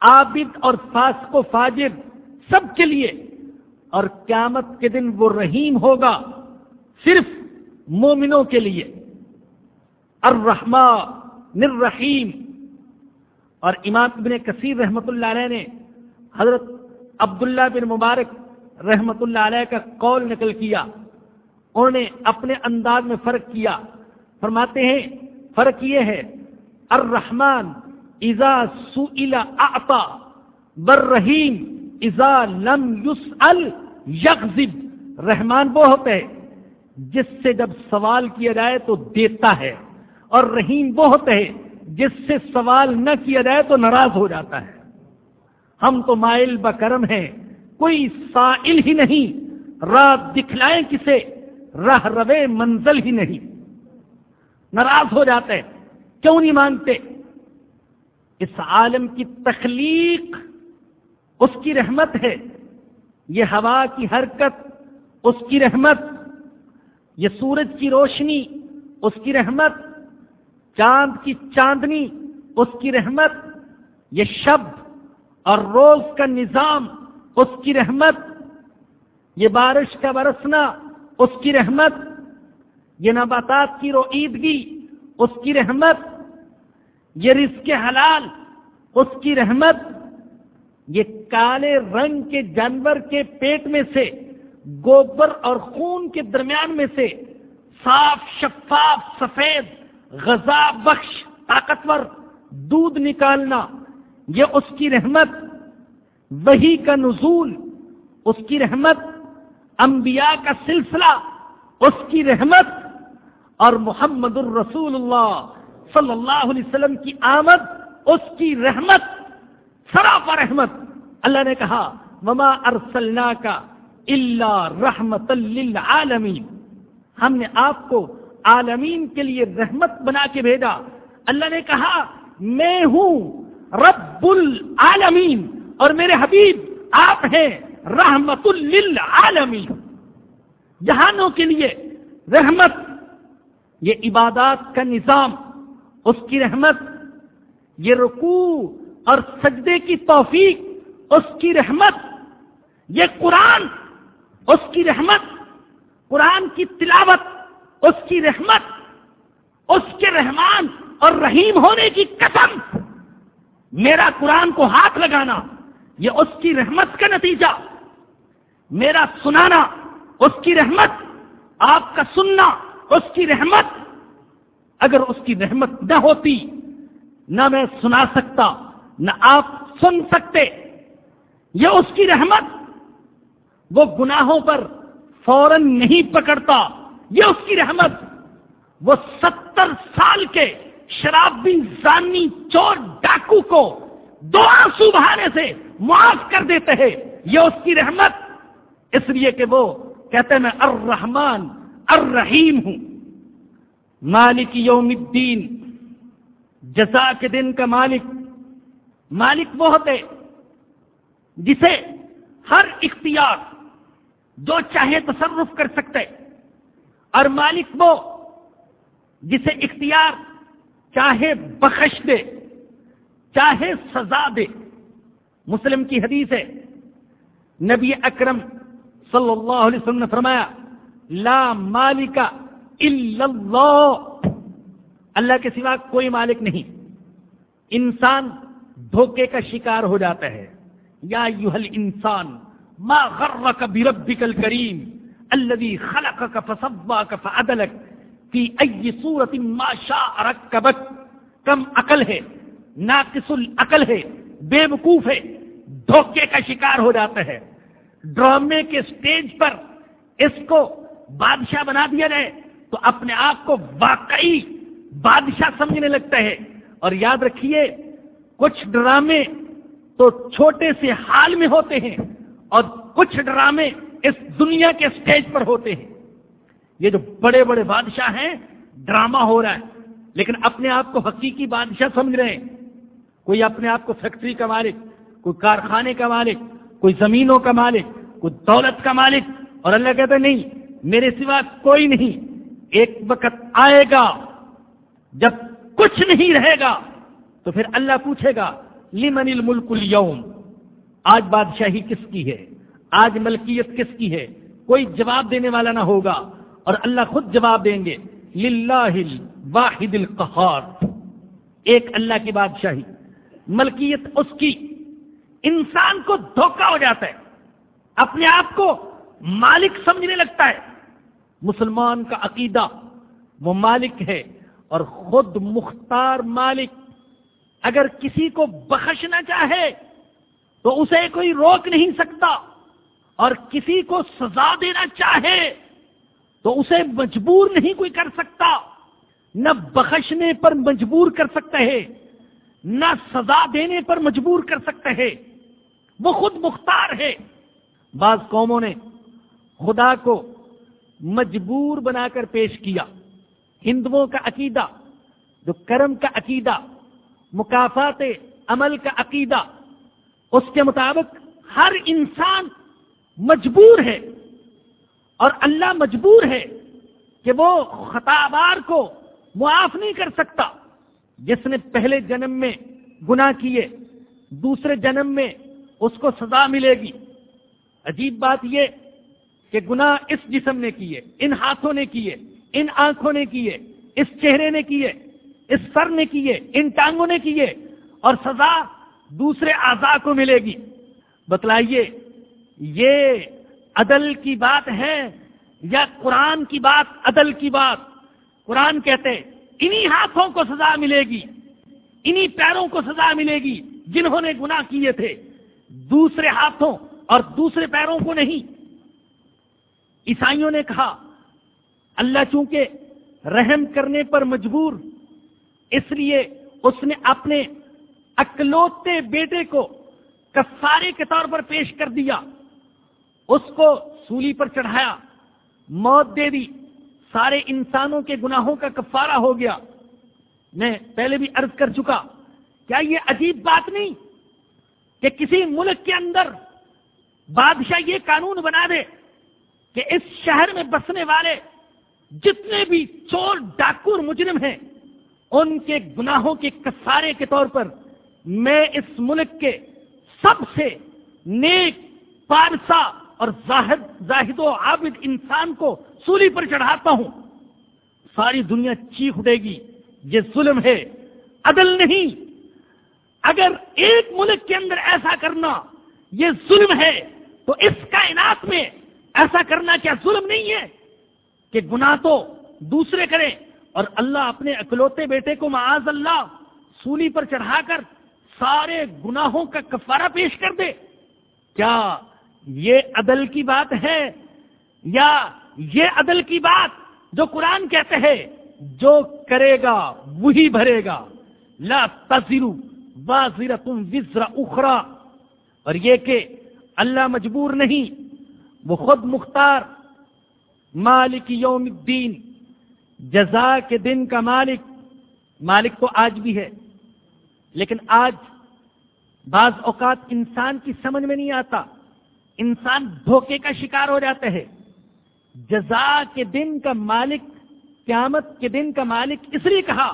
عابد اور فاسق و فاجر سب کے لیے۔ اور قیامت کے دن وہ رحیم ہوگا صرف مومنوں کے لیے۔ الرحمٰ نرحیم اور امام ابن کثیر رحمت اللہ علیہ نے حضرت عبداللہ بن مبارک رحمت اللہ علیہ کا قول نقل کیا۔ انہوں نے اپنے انداز میں فرق کیا۔ فرماتے ہیں، فرق یہ ہے، الرحمن ازا سئل اعطا بررحیم ازا لم یسأل یغزب رحمان وہ ہوتا ہے جس سے جب سوال کیا جائے تو دیتا ہے، اور رحیم وہ ہوتا ہے جس سے سوال نہ کیا جائے تو ناراض ہو جاتا ہے۔ ہم تو مائل بکرم ہیں، کوئی سائل ہی نہیں۔ رات دکھلائیں کسے، راہ روے منزل ہی نہیں۔ ناراض ہو جاتے ہیں، کیوں نہیں مانتے؟ اس عالم کی تخلیق اس کی رحمت ہے، یہ ہوا کی حرکت اس کی رحمت، یہ سورج کی روشنی اس کی رحمت، چاند کی چاندنی اس کی رحمت، یہ شب اور روز کا نظام اس کی رحمت، یہ بارش کا برسنا اس کی رحمت، یہ نباتات کی رویدگی اس کی رحمت یہ رزق حلال، اس کی رحمت، یہ کالے رنگ کے جانور کے پیٹ میں سے، گوبر اور خون کے درمیان میں سے، صاف، شفاف، سفید، غذا بخش، طاقتور دودھ نکالنا، یہ اس کی رحمت، وہی کا نزول، اس کی رحمت، انبیاء کا سلسلہ، اس کی رحمت، اور محمد الرسول اللہ۔ صلی اللہ علیہ وسلم کی آمد، اس کی رحمت، سراپا رحمت۔ اللہ نے کہا مما ارسلنا کا اللہ رحمت للعالمین ہم نے آپ کو عالمین کے لیے رحمت بنا کے بھیجا۔ اللہ نے کہا، میں ہوں رب العالمین اور میرے حبیب آپ ہیں رحمت للعالمین۔ جہانوں کے لیے رحمت، یہ عبادات کا نظام۔ اس کی رحمت، یہ رکوع اور سجدے کی توفیق، اس کی رحمت، یہ قرآن، اس کی رحمت، قرآن کی تلاوت، اس کی رحمت، اس کے رحمان اور رحیم ہونے کی قسم۔ میرا قرآن کو ہاتھ لگانا، یہ اس کی رحمت کا نتیجہ۔ میرا سنانا، اس کی رحمت۔ آپ کا سننا، اس کی رحمت۔ اگر اس کی رحمت نہ ہوتی، نہ میں سنا سکتا، نہ آپ سن سکتے یہ اس کی رحمت وہ گناہوں پر فوراً نہیں پکڑتا یہ اس کی رحمت وہ ستر سال کے شرابی زانی چور ڈاکو کو دو آنسو بہانے سے معاف کر دیتے ہیں یہ اس کی رحمت، اس لیے کہ وہ کہتے ہیں، میں الرحمن الرحیم ہوں۔ مالک یوم الدین، جزا کے دن کا مالک مالک وہ ہوتے جسے ہر اختیار جو چاہے تصرف کر سکتے، اور مالک وہ جسے اختیار چاہے بخش دے، چاہے سزا دے۔ مسلم کی حدیث ہے، نبی اکرم صلی اللہ علیہ وسلم نے فرمایا، لا مالک الا اللہ. اللہ کے سوا کوئی مالک نہیں. انسان دھوکے کا شکار ہو جاتا ہے. یا یوہل انسان، ما غرک بربک الکریم الذي خلقك فصواك فعدلك في اي صورت ما شاء ركبك کم عقل ہے، ناقص العقل ہے، بے وقوف ہے، دھوکے کا شکار ہو جاتا ہے. ڈرامے کے سٹیج پر اس کو بادشاہ بنا دیا جائے تو اپنے آپ کو واقعی بادشاہ سمجھنے لگتا ہے۔ اور یاد رکھیے، کچھ ڈرامے تو چھوٹے سے حال میں ہوتے ہیں اور کچھ ڈرامے اس دنیا کے سٹیج پر ہوتے ہیں۔ یہ جو بڑے بڑے بادشاہ ہیں، ڈرامہ ہو رہا ہے۔ لیکن اپنے آپ کو حقیقی بادشاہ سمجھ رہے ہیں۔ کوئی اپنے آپ کو فیکٹری کا مالک، کوئی کارخانے کا مالک، کوئی زمینوں کا مالک، کوئی دولت کا مالک اور اللہ کہتا نہیں، میرے سوا کوئی نہیں۔ ایک وقت آئے گا، جب کچھ نہیں رہے گا، تو پھر اللہ پوچھے گا، لمن الملک اليوم؟ آج بادشاہی کس کی ہے؟ آج ملکیت کس کی ہے؟ کوئی جواب دینے والا نہ ہوگا، اور اللہ خود جواب دیں گے، للہ واحد القہار۔ ایک اللہ کی بادشاہی، ملکیت اس کی۔ انسان کو دھوکہ ہو جاتا ہے، اپنے آپ کو مالک سمجھنے لگتا ہے۔ مسلمان کا عقیدہ، وہ مالک ہے اور خود مختار مالک۔ اگر کسی کو بخشنا چاہے تو اسے کوئی روک نہیں سکتا۔ اور کسی کو سزا دینا چاہے تو اسے مجبور نہیں کوئی کر سکتا۔ نہ بخشنے پر مجبور کر سکتا ہے، نہ سزا دینے پر مجبور کر سکتا ہے۔ وہ خود مختار ہے۔ بعض قوموں نے خدا کو مجبور بنا کر پیش کیا۔ ہندوؤں کا عقیدہ، جو کرم کا عقیدہ مقافات عمل کا عقیدہ، اس کے مطابق ہر انسان مجبور ہے۔ اور اللہ مجبور ہے کہ وہ خطابار کو معاف نہیں کر سکتا۔ جس نے پہلے جنم میں گنا کیے، دوسرے جنم میں اس کو سزا ملے گی۔ عجیب بات یہ کہ گنا اس جسم نے کیے، ان ہاتھوں نے کیے، ان آنکھوں نے کیے، اس چہرے نے کیے، اس سر نے کیے، ان ٹانگوں نے کیے، اور سزا دوسرے اعضاء کو ملے گی۔ بتلائیے، یہ عدل کی بات ہے یا قرآن کی بات عدل کی بات؟ قرآن کہتے انہی ہاتھوں کو سزا ملے گی، انہی پیروں کو سزا ملے گی جنہوں نے گناہ کیے تھے۔ دوسرے ہاتھوں اور دوسرے پیروں کو نہیں عیسائیوں نے کہا، اللہ چونکہ رحم کرنے پر مجبور، اس لیے اس نے اپنے اکلوتے بیٹے کو کفارے کے طور پر پیش کر دیا۔ اس کو سولی پر چڑھایا، موت دے دی۔ سارے انسانوں کے گناہوں کا کفارہ ہو گیا۔ میں پہلے بھی عرض کر چکا، کیا یہ عجیب بات نہیں کہ کسی ملک کے اندر بادشاہ یہ قانون بنا دے کہ اس شہر میں بسنے والے جتنے بھی چور ڈاکور مجرم ہیں، ان کے گناہوں کے کسارے کے طور پر میں اس ملک کے سب سے نیک، پارسا اور زاہد زاہد و عابد انسان کو سولی پر چڑھاتا ہوں۔ ساری دنیا چیخ اٹھے گی، یہ ظلم ہے۔ عدل نہیں۔ اگر ایک ملک کے اندر ایسا کرنا، یہ ظلم ہے، تو اس کائنات میں ایسا کرنا کیا ظلم نہیں ہے کہ گناہ تو دوسرے کریں اور اللہ اپنے اکلوتے بیٹے کو معاذ اللہ سولی پر چڑھا کر سارے گناہوں کا کفارہ پیش کر دے۔ کیا یہ عدل کی بات ہے؟ یا یہ عدل کی بات جو قرآن کہتے ہیں، جو کرے گا وہی بھرے گا۔ لا تذرو بازر تم وزرا اخرا اور یہ کہ اللہ مجبور نہیں وہ خود مختار، مالک یوم الدین، جزا کے دن کا مالک مالک تو آج بھی ہے، لیکن آج بعض اوقات انسان کی سمجھ میں نہیں آتا، انسان دھوکے کا شکار ہو جاتا ہے۔ جزا کے دن کا مالک، قیامت کے دن کا مالک اس لیے کہا،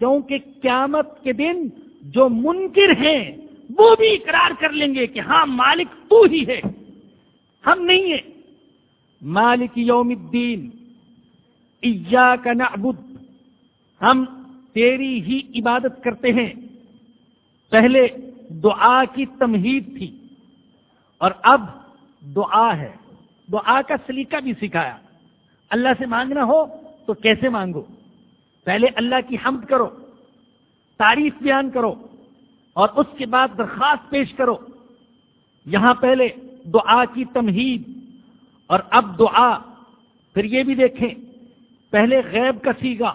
کیونکہ قیامت کے دن جو منکر ہیں، وہ بھی اقرار کر لیں گے کہ ہاں مالک تو ہی ہے۔ ہم نہیں ہیں۔ مالک یوم الدین کا نعبد۔ ہم تیری ہی عبادت کرتے ہیں۔ پہلے دعا کی تمہید تھی، اور اب دعا ہے۔ دعا کا سلیقہ بھی سکھایا۔ اللہ سے مانگنا ہو تو کیسے مانگو؟ پہلے اللہ کی حمد کرو، تعریف بیان کرو، اور اس کے بعد درخواست پیش کرو۔ یہاں پہلے دعا کی تمہید اور اب دعا، پھر یہ بھی دیکھیں، پہلے غیب کا سیگا،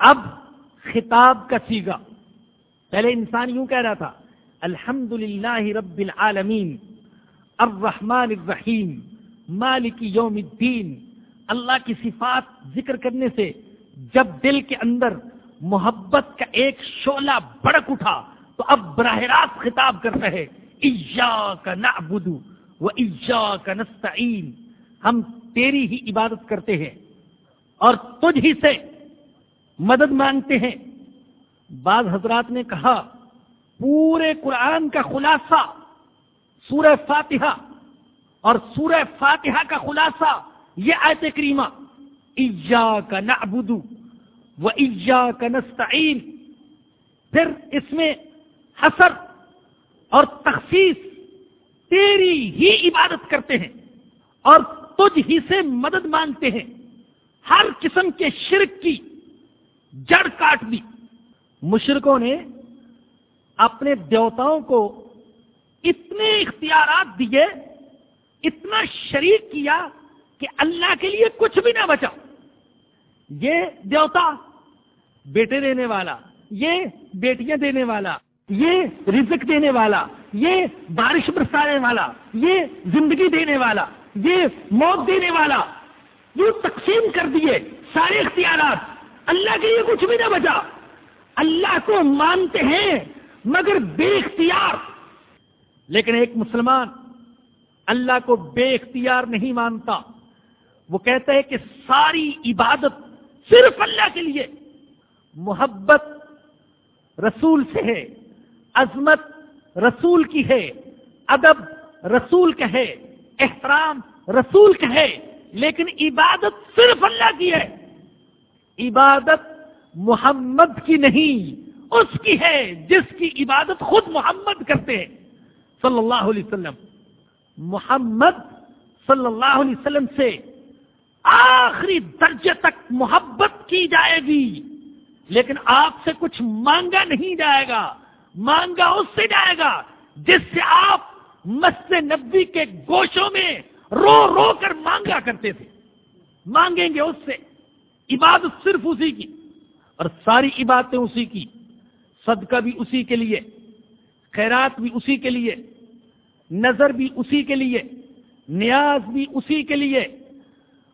اب خطاب کا سیگا۔ پہلے انسان یوں کہہ رہا تھا الحمد رب العالمین، الرحمن الرحیم، مالک یوم الدین۔ اللہ کی صفات ذکر کرنے سے جب دل کے اندر محبت کا ایک شعلہ بڑک اٹھا، تو اب براہ راست خطاب کرتا ہے ایجا کا نعبدو وہ کا نستعین ہم تیری ہی عبادت کرتے ہیں اور تجھ ہی سے مدد مانگتے ہیں۔ بعض حضرات نے کہا، پورے قرآن کا خلاصہ سورہ فاتحہ اور سورہ فاتحہ کا خلاصہ یہ آیت کریمہ۔ ایجا کا نعبدو و ایجا کا نستعین پھر اس میں حسر اور تخصیص تیری ہی عبادت کرتے ہیں اور تجھ ہی سے مدد مانگتے ہیں۔ ہر قسم کے شرک کی جڑ کاٹ دی۔ مشرقوں نے اپنے دیوتاؤں کو اتنے اختیارات دیے، اتنا شریک کیا کہ اللہ کے لیے کچھ بھی نہ بچا۔ یہ دیوتا بیٹے دینے والا، یہ بیٹیاں دینے والا، یہ رزق دینے والا یہ بارش برسانے والا، یہ زندگی دینے والا، یہ موت دینے والا یہ تقسیم کر دیے سارے اختیارات۔ اللہ کے لیے کچھ بھی نہ بچا۔ اللہ کو مانتے ہیں، مگر بے اختیار۔ لیکن ایک مسلمان اللہ کو بے اختیار نہیں مانتا۔ وہ کہتا ہے کہ ساری عبادت صرف اللہ کے لیے۔ محبت رسول سے ہے، عظمت رسول کی ہے، ادب رسول کا ہے احترام رسول کا ہے لیکن عبادت صرف اللہ کی ہے۔ عبادت محمد کی نہیں، اس کی ہے جس کی عبادت خود محمد کرتے ہیں۔ صلی اللہ علیہ وسلم۔ محمد صلی اللہ علیہ وسلم سے آخری درجے تک محبت کی جائے گی، لیکن آپ سے کچھ مانگا نہیں جائے گا۔ مانگا اس سے جائے گا جس سے آپ مست نبی کے گوشوں میں رو رو کر مانگا کرتے تھے۔ مانگیں گے اس سے۔ عبادت صرف اسی کی اور ساری عبادتیں اسی کی۔ صدقہ بھی اسی کے لیے۔ خیرات بھی اسی کے لیے۔ نظر بھی اسی کے لیے۔ نیاز بھی اسی کے لیے۔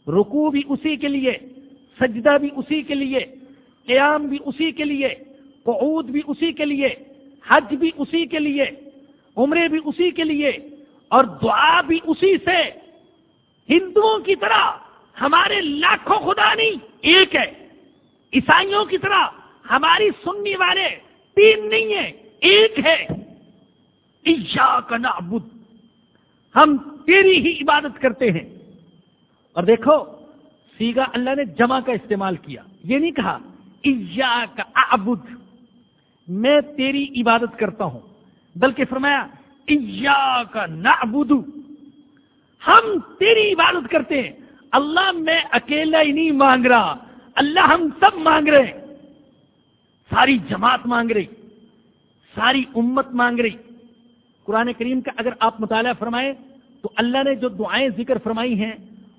رکو بھی اسی کے لیے۔ سجدہ بھی اسی کے لیے۔ قیام بھی اسی کے لیے۔ قعود بھی اسی کے لیے۔ حج بھی اسی کے لیے، عمرے بھی اسی کے لیے، اور دعا بھی اسی سے۔ ہندوؤں کی طرح ہمارے لاکھوں خدا نہیں، ایک ہے۔ عیسائیوں کی طرح ہماری سننے والے تین نہیں ہے ایک ہے۔ کا نعبد۔ ہم تیری ہی عبادت کرتے ہیں۔ اور دیکھو، سیگا اللہ نے جمع کا استعمال کیا۔ یہ نہیں کہا کا اعبد میں تیری عبادت کرتا ہوں۔ بلکہ فرمایا کا نعبد. ہم تیری عبادت کرتے ہیں۔ اللہ میں اکیلا ہی نہیں مانگ رہا۔ اللہ ہم سب مانگ رہے ہیں۔ ساری جماعت مانگ رہی۔ ساری امت مانگ رہی۔ قرآن کریم کا اگر آپ مطالعہ فرمائیں، تو اللہ نے جو دعائیں ذکر فرمائی ہیں،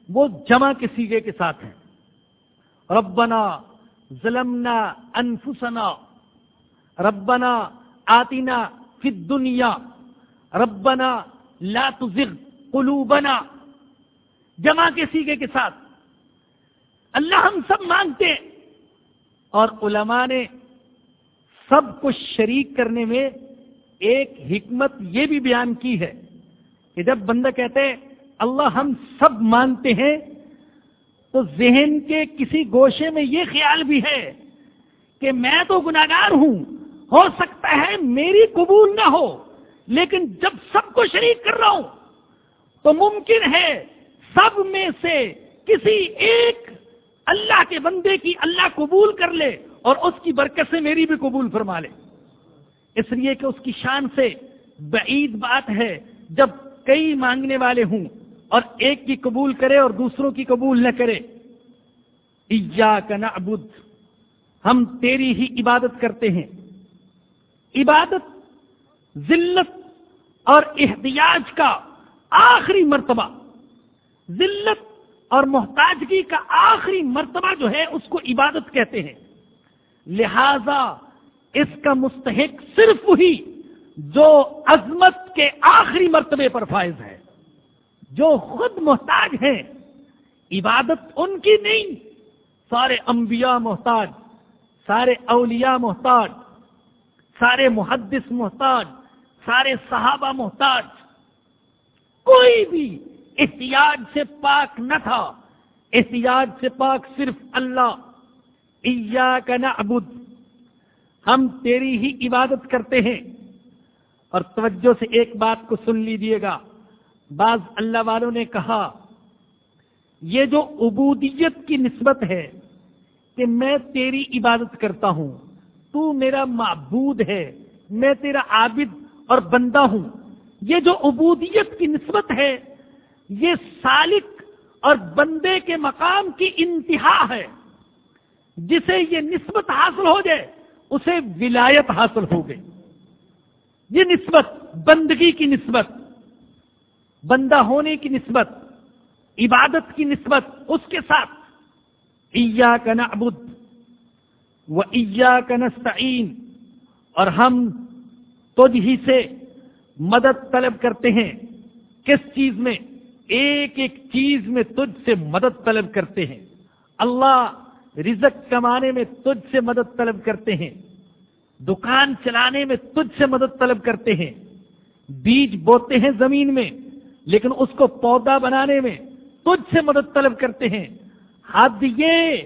وہ جمع کے سیگے کے ساتھ ہیں۔ ربنا ظلمنا انفسنا ربنا آتنا فی الدنیا، ربنا لا تزغ قلوبنا۔ جمع کے سیگے کے ساتھ۔ اللہ ہم سب مانگتے۔ ہیں اور علماء نے سب کو شریک کرنے میں ایک حکمت یہ بھی بیان کی ہے کہ جب بندہ کہتے ہیں، اللہ ہم سب مانتے ہیں، تو ذہن کے کسی گوشے میں یہ خیال بھی ہے کہ میں تو گناگار ہوں۔ ہو سکتا ہے میری قبول نہ ہو، لیکن جب سب کو شریک کر رہا ہوں، تو ممکن ہے سب میں سے کسی ایک اللہ کے بندے کی اللہ قبول کر لے اور اس کی برکت سے میری بھی قبول فرما لے۔ اس لیے کہ اس کی شان سے بعید بات ہے، جب کئی مانگنے والے ہوں اور ایک کی قبول کرے اور دوسروں کی قبول نہ کرے کا نعبد، ہم تیری ہی عبادت کرتے ہیں۔ عبادت، ذلت اور احتیاج کا آخری مرتبہ، ذلت اور محتاجگی کا آخری مرتبہ جو ہے اس کو عبادت کہتے ہیں۔ لہذا اس کا مستحق صرف وہی جو عظمت کے آخری مرتبے پر فائز ہے۔ جو خود محتاج ہیں، عبادت ان کی نہیں، سارے انبیاء محتاج، سارے اولیاء محتاج سارے محدث محتاج، سارے صحابہ محتاج، کوئی بھی احتیاج سے پاک نہ تھا۔ احتیاج سے پاک صرف اللہ۔ کا نعبد۔ ہم تیری ہی عبادت کرتے ہیں۔ اور توجہ سے ایک بات کو سن لیجیے گا۔ بعض اللہ والوں نے کہا، یہ جو عبودیت کی نسبت ہے کہ میں تیری عبادت کرتا ہوں۔ تو میرا معبود ہے، میں تیرا عابد اور بندہ ہوں۔ یہ جو عبودیت کی نسبت ہے، یہ سالک اور بندے کے مقام کی انتہا ہے۔ جسے یہ نسبت حاصل ہو جائے، اسے ولایت حاصل ہو گئی۔ یہ نسبت بندگی کی نسبت، بندہ ہونے کی نسبت، عبادت کی نسبت، اس کے ساتھ۔ ایا کا نعبد و ایا کا نستعین اور ہم تجھ ہی سے مدد طلب کرتے ہیں۔ کس چیز میں؟ ایک ایک چیز میں تجھ سے مدد طلب کرتے ہیں۔ اللہ رزق کمانے میں تجھ سے مدد طلب کرتے ہیں۔ دکان چلانے میں تجھ سے مدد طلب کرتے ہیں۔ بیج بوتے ہیں زمین میں، لیکن اس کو پودا بنانے میں تجھ سے مدد طلب کرتے ہیں۔ حد یہ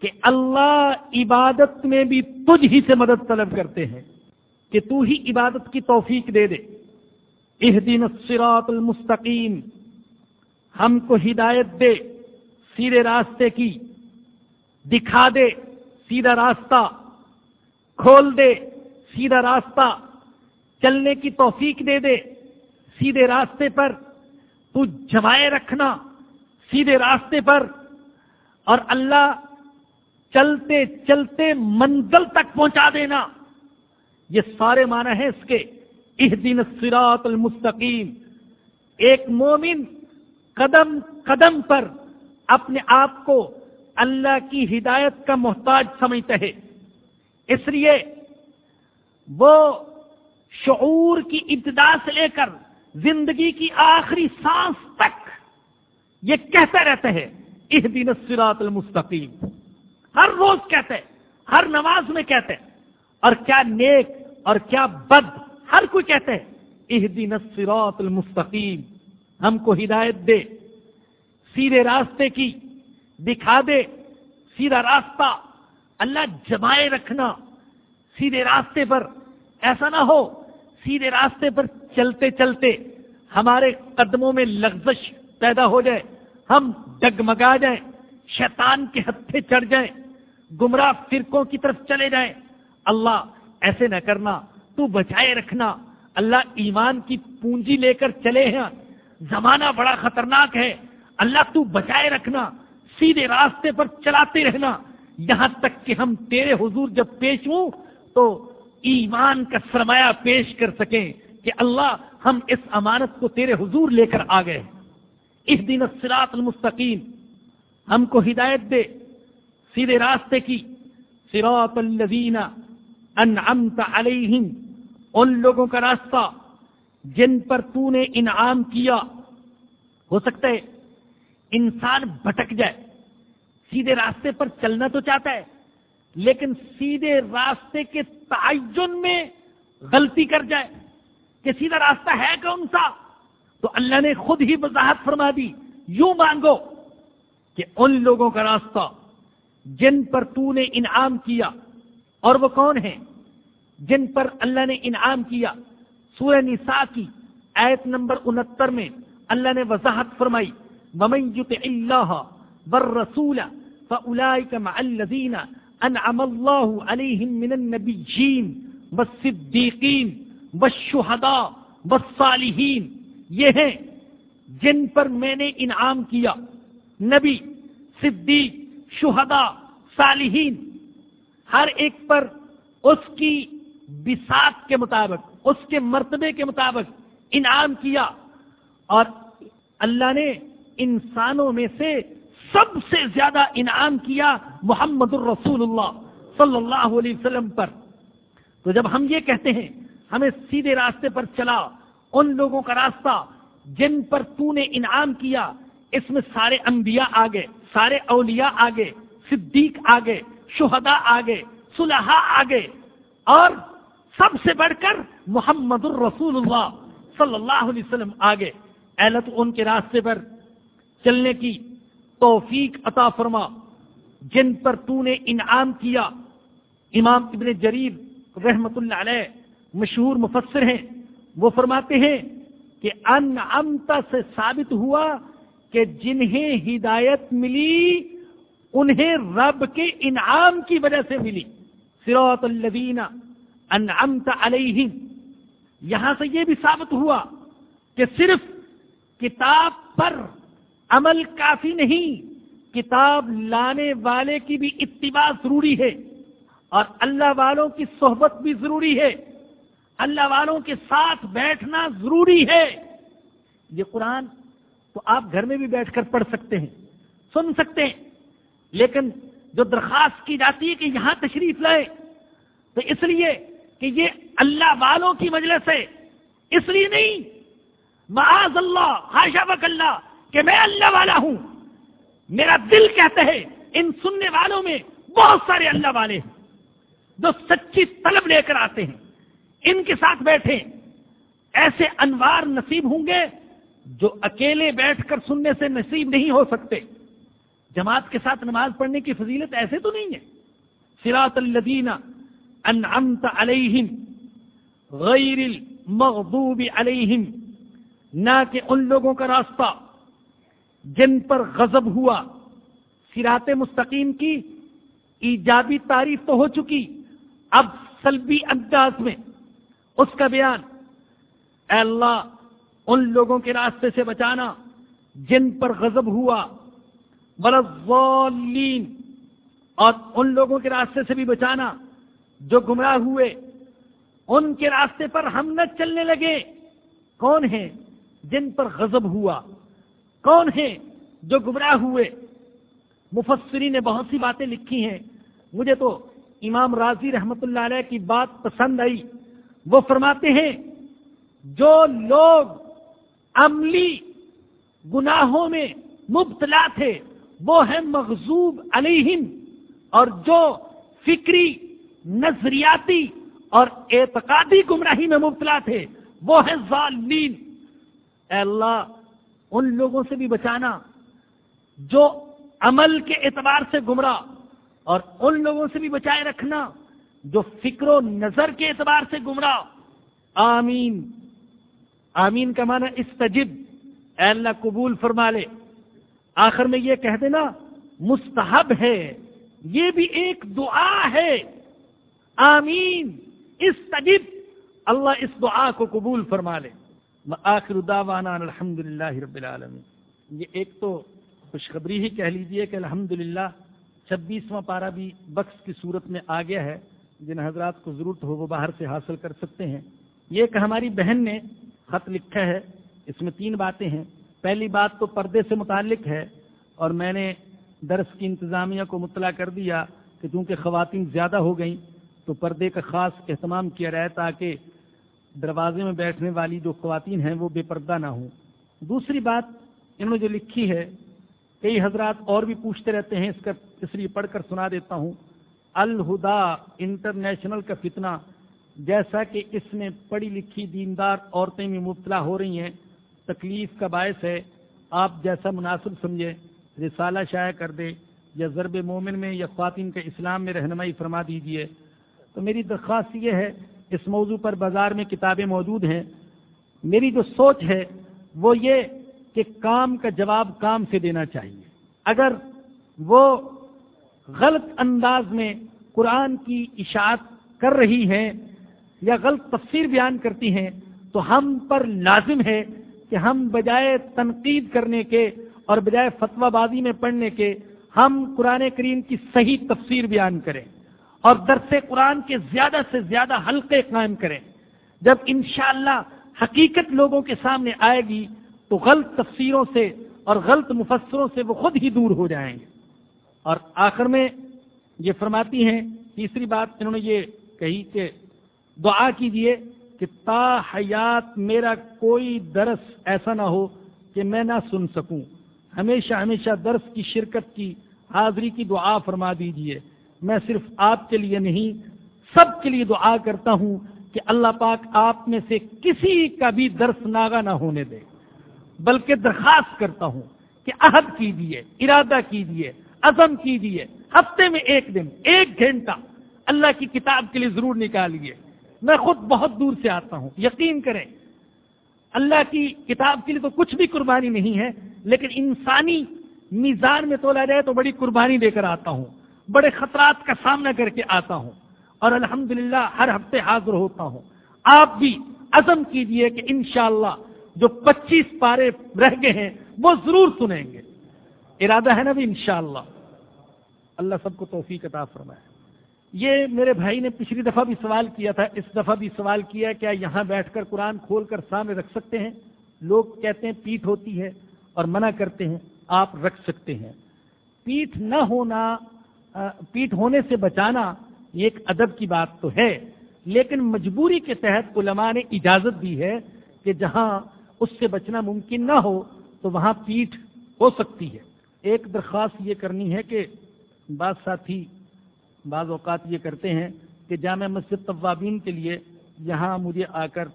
کہ اللہ عبادت میں بھی تجھ ہی سے مدد طلب کرتے ہیں کہ تو ہی عبادت کی توفیق دے دے۔ دن الصراط المستقیم۔ ہم کو ہدایت دے، سیدھے راستے کی۔ دکھا دے، سیدھا راستہ۔ کھول دے، سیدھا راستہ۔ چلنے کی توفیق دے دے، سیدھے راستے پر۔ تو جمائے رکھنا، سیدھے راستے پر۔ اور اللہ چلتے چلتے منزل تک پہنچا دینا۔ یہ سارے معنی ہیں اس کے۔ اس دن سراط المستقیم۔ ایک مومن قدم قدم پر اپنے آپ کو اللہ کی ہدایت کا محتاج سمجھتا ہے۔ اس لیے وہ شعور کی ابتدا سے لے کر زندگی کی آخری سانس تک یہ کہتا رہتا ہے۔ اس دن سراط المستقیم۔ ہر روز کہتے ہیں، ہر نماز میں کہتے ہیں۔ اور کیا نیک اور کیا بد، ہر کوئی کہتے ہیں دن سراط المستقیم، ہم کو ہدایت دے، سیدھے راستے کی، دکھا دے، سیدھا راستہ، اللہ جمائے رکھنا۔ سیدھے راستے پر ایسا نہ ہو، سیدھے راستے پر چلتے چلتے ہمارے قدموں میں لغزش پیدا ہو جائے، ہم ڈگمگا جائیں، شیطان کے ہتھے چڑھ جائیں۔ گمراہ فرقوں کی طرف چلے جائیں۔ اللہ ایسے نہ کرنا، تو بچائے رکھنا۔ اللہ ایمان کی پونجی لے کر چلے ہیں۔ زمانہ بڑا خطرناک ہے۔ اللہ تو بچائے رکھنا، سیدھے راستے پر چلاتے رہنا۔ یہاں تک کہ ہم تیرے حضور جب پیش ہوں، تو ایمان کا سرمایہ پیش کر سکیں کہ اللہ ہم اس امانت کو تیرے حضور لے کر آ گئے۔ اس دن سراط المستقیم۔ ہم کو ہدایت دے۔ سیدھے راستے کی سراط الذین انعمت علیہم، ان لوگوں کا راستہ جن پر تو نے انعام کیا۔ ہو سکتا ہے انسان بھٹک جائے، سیدھے راستے پر چلنا تو چاہتا ہے، لیکن سیدھے راستے کے تعین میں غلطی کر جائے کہ سیدھا راستہ ہے کون سا؟ تو اللہ نے خود ہی وضاحت فرما دی، یوں مانگو کہ ان لوگوں کا راستہ جن پر تو نے انعام کیا، اور وہ کون ہیں؟ جن پر اللہ نے انعام کیا۔ سورہ نساء کی آیت نمبر انہتر میں اللہ نے وضاحت فرمائی ممن اللہ والرسول فأولئك مع الذين انعم الله عليهم من النبيين والصديقين والشهداء والصالحين یہ ہیں جن پر میں نے انعام کیا۔ نبی، صدیق شہداء، صالحین۔ ہر ایک پر اس کی بساط کے مطابق، اس کے مرتبے کے مطابق انعام کیا۔ اور اللہ نے انسانوں میں سے سب سے زیادہ انعام کیا محمد الرسول اللہ صلی اللہ علیہ وسلم پر۔ تو جب ہم یہ کہتے ہیں، ہمیں سیدھے راستے پر چلا، ان لوگوں کا راستہ جن پر تو نے انعام کیا، اس میں سارے انبیاء آگے سارے اولیاء آگے، صدیق آگے، شہداء آگے، صلحاء آگے، اور سب سے بڑھ کر محمد الرسول اللہ صلی اللہ علیہ وسلم آگے۔ اہلت ان کے راستے پر چلنے کی توفیق عطا فرما، جن پر تو نے انعام کیا۔ امام ابن جریر رحمت اللہ علیہ مشہور مفسر ہیں، وہ فرماتے ہیں کہ ان سے ثابت ہوا کہ جنہیں ہدایت ملی، انہیں رب کے انعام کی وجہ سے ملی۔ سروت الدین انعمت علیہم۔ یہاں سے یہ بھی ثابت ہوا کہ صرف کتاب پر عمل کافی نہیں، کتاب لانے والے کی بھی اتباع ضروری ہے اور اللہ والوں کی صحبت بھی ضروری ہے۔ اللہ والوں کے ساتھ بیٹھنا ضروری ہے۔ یہ قرآن تو آپ گھر میں بھی بیٹھ کر پڑھ سکتے ہیں، سن سکتے ہیں۔ لیکن جو درخواست کی جاتی ہے کہ یہاں تشریف لائے، تو اس لیے کہ یہ اللہ والوں کی مجلس ہے۔ اس لیے نہیں، معاذ اللہ ہاشا بک اللہ، کہ میں اللہ والا ہوں۔ میرا دل کہتا ہے، ان سننے والوں میں بہت سارے اللہ والے ہیں، جو سچی طلب لے کر آتے ہیں۔ ان کے ساتھ بیٹھے ایسے انوار نصیب ہوں گے جو اکیلے بیٹھ کر سننے سے نصیب نہیں ہو سکتے، جماعت کے ساتھ نماز پڑھنے کی فضیلت ایسے تو نہیں ہے۔ سراط الدین انعمت علیہم غیر المغضوب علیہم، نہ کہ ان لوگوں کا راستہ جن پر غضب ہوا۔ سرات مستقیم کی ایجابی تعریف تو ہو چکی۔ اب سلبی انداز میں اس کا بیان۔ اے اللہ ان لوگوں کے راستے سے بچانا جن پر غضب ہوا ولین اور ان لوگوں کے راستے سے بھی بچانا جو گمراہ ہوئے۔ ان کے راستے پر ہم نہ چلنے لگے۔ کون ہیں جن پر غضب ہوا؟ کون ہیں جو گمراہ ہوئے؟ مفسری نے بہت سی باتیں لکھی ہیں۔ مجھے تو امام راضی رحمت اللہ علیہ کی بات پسند آئی۔ وہ فرماتے ہیں، جو لوگ عملی گناہوں میں مبتلا تھے، وہ ہے مغزوب علیہم، اور جو فکری، نظریاتی اور اعتقادی گمراہی میں مبتلا تھے، وہ ہے ظالمین۔ اے اللہ، ان لوگوں سے بھی بچانا جو عمل کے اعتبار سے گمراہ، اور ان لوگوں سے بھی بچائے رکھنا جو فکر و نظر کے اعتبار سے گمراہ۔ آمین۔ آمین کا معنی استجب، اے اللہ قبول فرما لے۔ آخر میں یہ کہہ دینا، مستحب ہے، یہ بھی ایک دعا ہے۔ آمین، استجب، اللہ اس دعا کو قبول فرما لے۔ آخر دعوانا الحمد للہ رب العالمین۔ یہ ایک تو خوشخبری ہی کہہ لیجیے کہ الحمد للہ چھبیسواں پارہ بھی بخش کی صورت میں آ گیا ہے۔ جن حضرات کو ضرورت ہو وہ باہر سے حاصل کر سکتے ہیں۔ یہ کہ ہماری بہن نے خط لکھا ہے اس میں تین باتیں ہیں۔ پہلی بات تو پردے سے متعلق ہے اور میں نے درس کی انتظامیہ کو مطلع کر دیا کہ چونکہ خواتین زیادہ ہو گئیں تو پردے کا خاص اہتمام کیا جائے تاکہ دروازے میں بیٹھنے والی جو خواتین ہیں وہ بے پردہ نہ ہوں۔ دوسری بات، انہوں نے جو لکھی ہے، کئی حضرات اور بھی پوچھتے رہتے ہیں، اس کا اس لیے پڑھ کر سنا دیتا ہوں۔ الہدا انٹرنیشنل کا فتنہ جیسا کہ اس میں پڑھی لکھی دیندار عورتیں بھی مبتلا ہو رہی ہیں، تکلیف کا باعث ہے۔ آپ جیسا مناسب سمجھے، رسالہ شائع کر دے یا ضرب مومن میں یا خواتین کے اسلام میں رہنمائی فرما دیجیے تو میری درخواست یہ ہے، اس موضوع پر بازار میں کتابیں موجود ہیں۔ میری جو سوچ ہے، وہ یہ کہ کام کا جواب کام سے دینا چاہیے۔ اگر وہ غلط انداز میں قرآن کی اشاعت کر رہی ہیں یا غلط تفسیر بیان کرتی ہیں تو ہم پر لازم ہے کہ ہم بجائے تنقید کرنے کے اور بجائے فتویٰ بازی میں پڑھنے کے ہم قرآن کریم کی صحیح تفسیر بیان کریں اور درس قرآن کے زیادہ سے زیادہ حلقے قائم کریں۔ جب انشاءاللہ حقیقت لوگوں کے سامنے آئے گی تو غلط تفسیروں سے اور غلط مفسروں سے وہ خود ہی دور ہو جائیں گے۔ اور آخر میں یہ فرماتی ہیں، تیسری بات انہوں نے یہ کہی کہ دعا کیجیے کہ تا حیات میرا کوئی درس ایسا نہ ہو کہ میں نہ سن سکوں۔ ہمیشہ ہمیشہ درس کی شرکت کی، حاضری کی دعا فرما دیجیے۔ میں صرف آپ کے لیے نہیں، سب کے لیے دعا کرتا ہوں کہ اللہ پاک آپ میں سے کسی کا بھی درس ناگا نہ ہونے دے۔ بلکہ درخواست کرتا ہوں کہ عہد کیجیے ارادہ کیجیے عزم کیجیے ہفتے میں ایک دن، ایک گھنٹہ اللہ کی کتاب کے لیے ضرور نکالیے۔ میں خود بہت دور سے آتا ہوں، یقین کریں۔ اللہ کی کتاب کے لیے تو کچھ بھی قربانی نہیں ہے، لیکن انسانی میزان میں تولا جائے تو بڑی قربانی دے کر آتا ہوں۔ بڑے خطرات کا سامنا کر کے آتا ہوں۔ اور الحمدللہ ہر ہفتے حاضر ہوتا ہوں۔ آپ بھی عزم کیجیے کہ انشاءاللہ جو پچیس پارے رہ گئے ہیں، وہ ضرور سنیں گے۔ ارادہ ہے نا بھی انشاءاللہ۔ اللہ سب کو توفیق عطا فرمائے۔ یہ میرے بھائی نے پچھلی دفعہ بھی سوال کیا تھا، اس دفعہ بھی سوال کیا کیا یہاں بیٹھ کر قرآن کھول کر سامنے رکھ سکتے ہیں؟ لوگ کہتے ہیں پیٹ ہوتی ہے اور منع کرتے ہیں، آپ رکھ سکتے ہیں۔ پیٹ نہ ہونا پیٹ ہونے سے بچانا یہ ایک ادب کی بات تو ہے، لیکن مجبوری کے تحت علماء نے اجازت دی ہے کہ جہاں اس سے بچنا ممکن نہ ہو تو وہاں پیٹ ہو سکتی ہے۔ ایک درخواست یہ کرنی ہے کہ بعض ساتھی بعض اوقات یہ کرتے ہیں کہ جامع مسجد طوابین کے لیے یہاں مجھے آ کر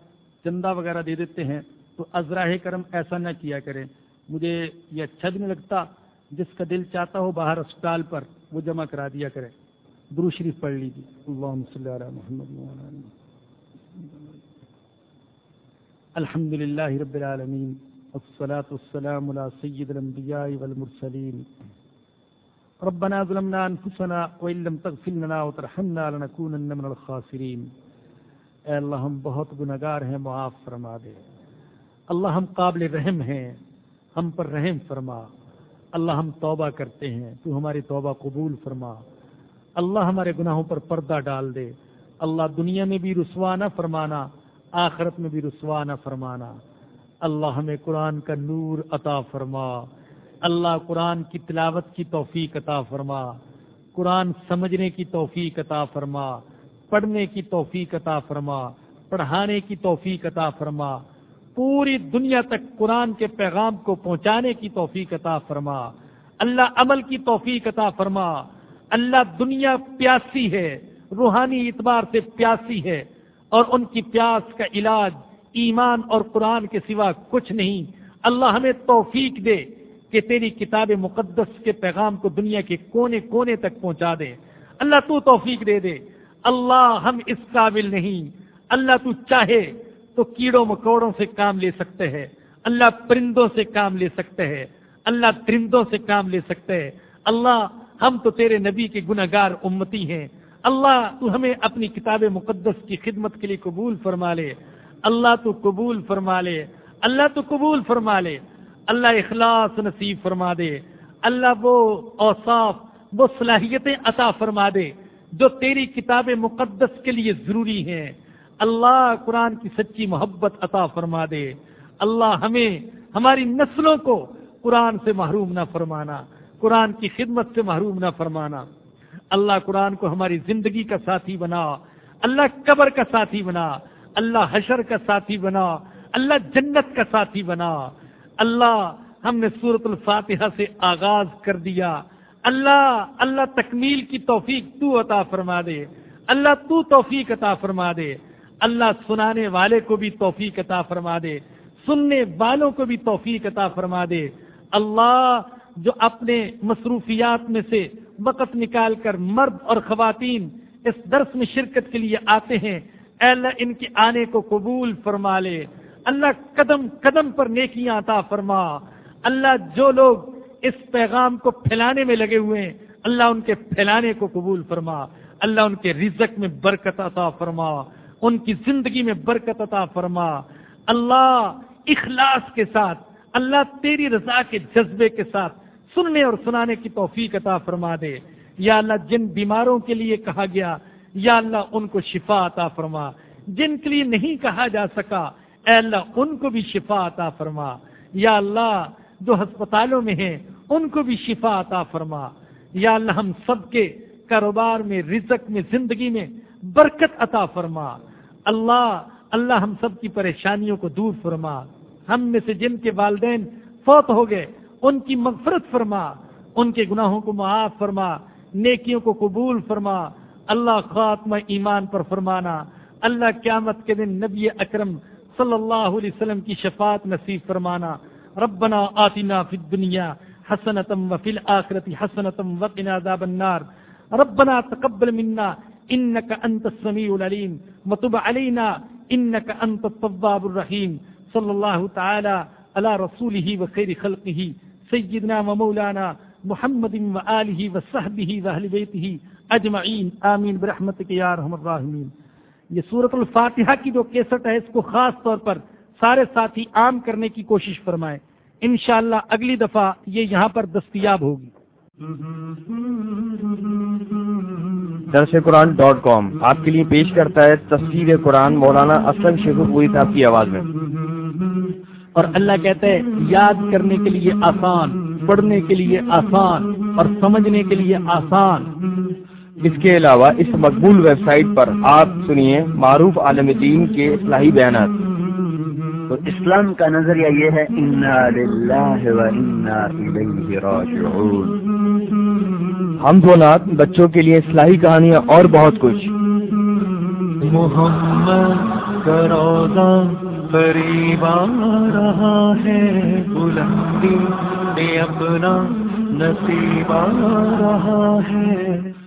چندہ وغیرہ دے دیتے ہیں تو ازراہ کرم ایسا نہ کیا کریں۔ مجھے یہ اچھا بھی نہیں لگتا جس کا دل چاہتا ہو باہر اسپتال پر وہ جمع کرا دیا کرے۔ درو شریف پڑھ لیجیے۔ اللہ صلی علی محمد الحمد للہ رب العالمین والصلاة والسلام على سید الانبیاء والمرسلین۔ ربنا ظلمنا انفسنا وان لم تغفر لنا وترحمنا لنكونن من الخاسرین اے اللہ، ہم بہت گناہگار ہیں، معاف فرما دے۔ اللہ ہم قابل رحم ہیں، ہم پر رحم فرما۔ اللہ ہم توبہ کرتے ہیں، تو ہماری توبہ قبول فرما۔ اللہ ہمارے گناہوں پر پردہ ڈال دے۔ اللہ دنیا میں بھی رسوا نہ فرمانا، آخرت میں بھی رسوا نہ فرمانا۔ اللہ ہمیں قرآن کا نور عطا فرما۔ اللہ قرآن کی تلاوت کی توفیق عطا فرما۔ قرآن سمجھنے کی توفیق عطا فرما۔ پڑھنے کی توفیق عطا فرما۔ پڑھانے کی توفیق عطا فرما۔ پوری دنیا تک قرآن کے پیغام کو پہنچانے کی توفیق عطا فرما۔ اللہ عمل کی توفیق عطا فرما۔ اللہ دنیا پیاسی ہے۔ روحانی اعتبار سے پیاسی ہے۔ اور ان کی پیاس کا علاج ایمان اور قرآن کے سوا کچھ نہیں۔ اللہ ہمیں توفیق دے۔ کہ تیری کتاب مقدس کے پیغام کو دنیا کے کونے کونے تک پہنچا دے۔ اللہ تو توفیق دے دے۔ اللہ ہم اس قابل نہیں۔ اللہ تو چاہے تو کیڑوں مکوڑوں سے کام لے سکتے ہیں۔ اللہ پرندوں سے کام لے سکتے ہیں۔ اللہ درندوں سے کام لے سکتے ہیں۔ اللہ، ہم تو تیرے نبی کے گناگار امتی ہیں۔ اللہ تو ہمیں اپنی کتاب مقدس کی خدمت کے لیے قبول فرما لے۔ اللہ تو قبول فرما لے۔ اللہ تو قبول فرما لے۔ اللہ اخلاص نصیب فرما دے، اللہ وہ اوصاف، وہ صلاحیتیں عطا فرما دے جو تیری کتاب مقدس کے لیے ضروری ہیں۔ اللہ قرآن کی سچی محبت عطا فرما دے۔ اللہ ہمیں، ہماری نسلوں کو قرآن سے محروم نہ فرمانا، قرآن کی خدمت سے محروم نہ فرمانا۔ اللہ قرآن کو ہماری زندگی کا ساتھی بنا، اللہ قبر کا ساتھی بنا، اللہ حشر کا ساتھی بنا، اللہ جنت کا ساتھی بنا۔ اللہ، ہم نے سورت الفاتحہ سے آغاز کر دیا۔ اللہ اللہ تکمیل کی توفیق تو عطا فرما دے۔ اللہ تو توفیق عطا فرما دے۔ اللہ سنانے والے کو بھی توفیق عطا فرما دے۔ سننے والوں کو بھی توفیق عطا فرما دے۔ اللہ جو اپنے مصروفیات میں سے وقت نکال کر مرد اور خواتین اس درس میں شرکت کے لیے آتے ہیں، اے اللہ ان کے آنے کو قبول فرما لے۔ اللہ قدم قدم پر نیکیاں عطا فرما۔ اللہ جو لوگ اس پیغام کو پھیلانے میں لگے ہوئے ہیں، اللہ ان کے پھیلانے کو قبول فرما۔ اللہ ان کے رزق میں برکت عطا فرما۔ ان کی زندگی میں برکت عطا فرما۔ اللہ اخلاص کے ساتھ، اللہ تیری رضا کے جذبے کے ساتھ سننے اور سنانے کی توفیق عطا فرما دے۔ یا اللہ جن بیماروں کے لیے کہا گیا، یا اللہ ان کو شفا عطا فرما۔ جن کے لیے نہیں کہا جا سکا اے اللہ، ان کو بھی شفا عطا فرما۔ یا اللہ، جو ہسپتالوں میں ہیں، ان کو بھی شفا عطا فرما۔ یا اللہ، ہم سب کے کاروبار میں، رزق میں، زندگی میں برکت عطا فرما۔ اللہ اللہ ہم سب کی پریشانیوں کو دور فرما۔ ہم میں سے جن کے والدین فوت ہو گئے، ان کی مغفرت فرما۔ ان کے گناہوں کو معاف فرما۔ نیکیوں کو قبول فرما۔ اللہ خاتمہ ایمان پر فرمانا۔ اللہ قیامت کے دن نبی اکرم صلی اللہ علیہ وسلم کی شفاعت نصیب فرمانا. ربنا آتنا فی الدنیا حسنتم وفی الآخرت حسنتم وقنا عذاب النار. ربنا تقبل منا انك انت السميع العليم وتب علينا انك انت التواب الرحيم صلی اللہ تعالی علی رسوله وخير خلقه سيدنا ومولانا محمد وآله وصحبه وأهل بيته أجمعين آمين برحمتك يا أرحم الراحمين یہ سورت الفاتحہ کی جو کیسٹ ہے اس کو خاص طور پر سارے ساتھی عام کرنے کی کوشش فرمائیں۔ انشاءاللہ اگلی دفعہ یہ یہاں پر دستیاب ہوگی۔ درس قرآن ڈاٹ کام آپ کے لیے پیش کرتا ہے تصویر قرآن مولانا اسلم شیخ پوری صاحب کی آواز میں۔ اور اللہ کہتا ہے یاد کرنے کے لیے آسان پڑھنے کے لیے آسان اور سمجھنے کے لیے آسان۔ اس کے علاوہ اس مقبول ویب سائٹ پر آپ سنیے معروف عالم دین کے اصلاحی بیانات۔ تو اسلام کا نظریہ یہ ہے ہم نات بچوں کے لیے اصلاحی کہانیاں اور بہت کچھ۔ محمد قریب آ رہا ہے بلندی اپنا نصیب آ رہا ہے۔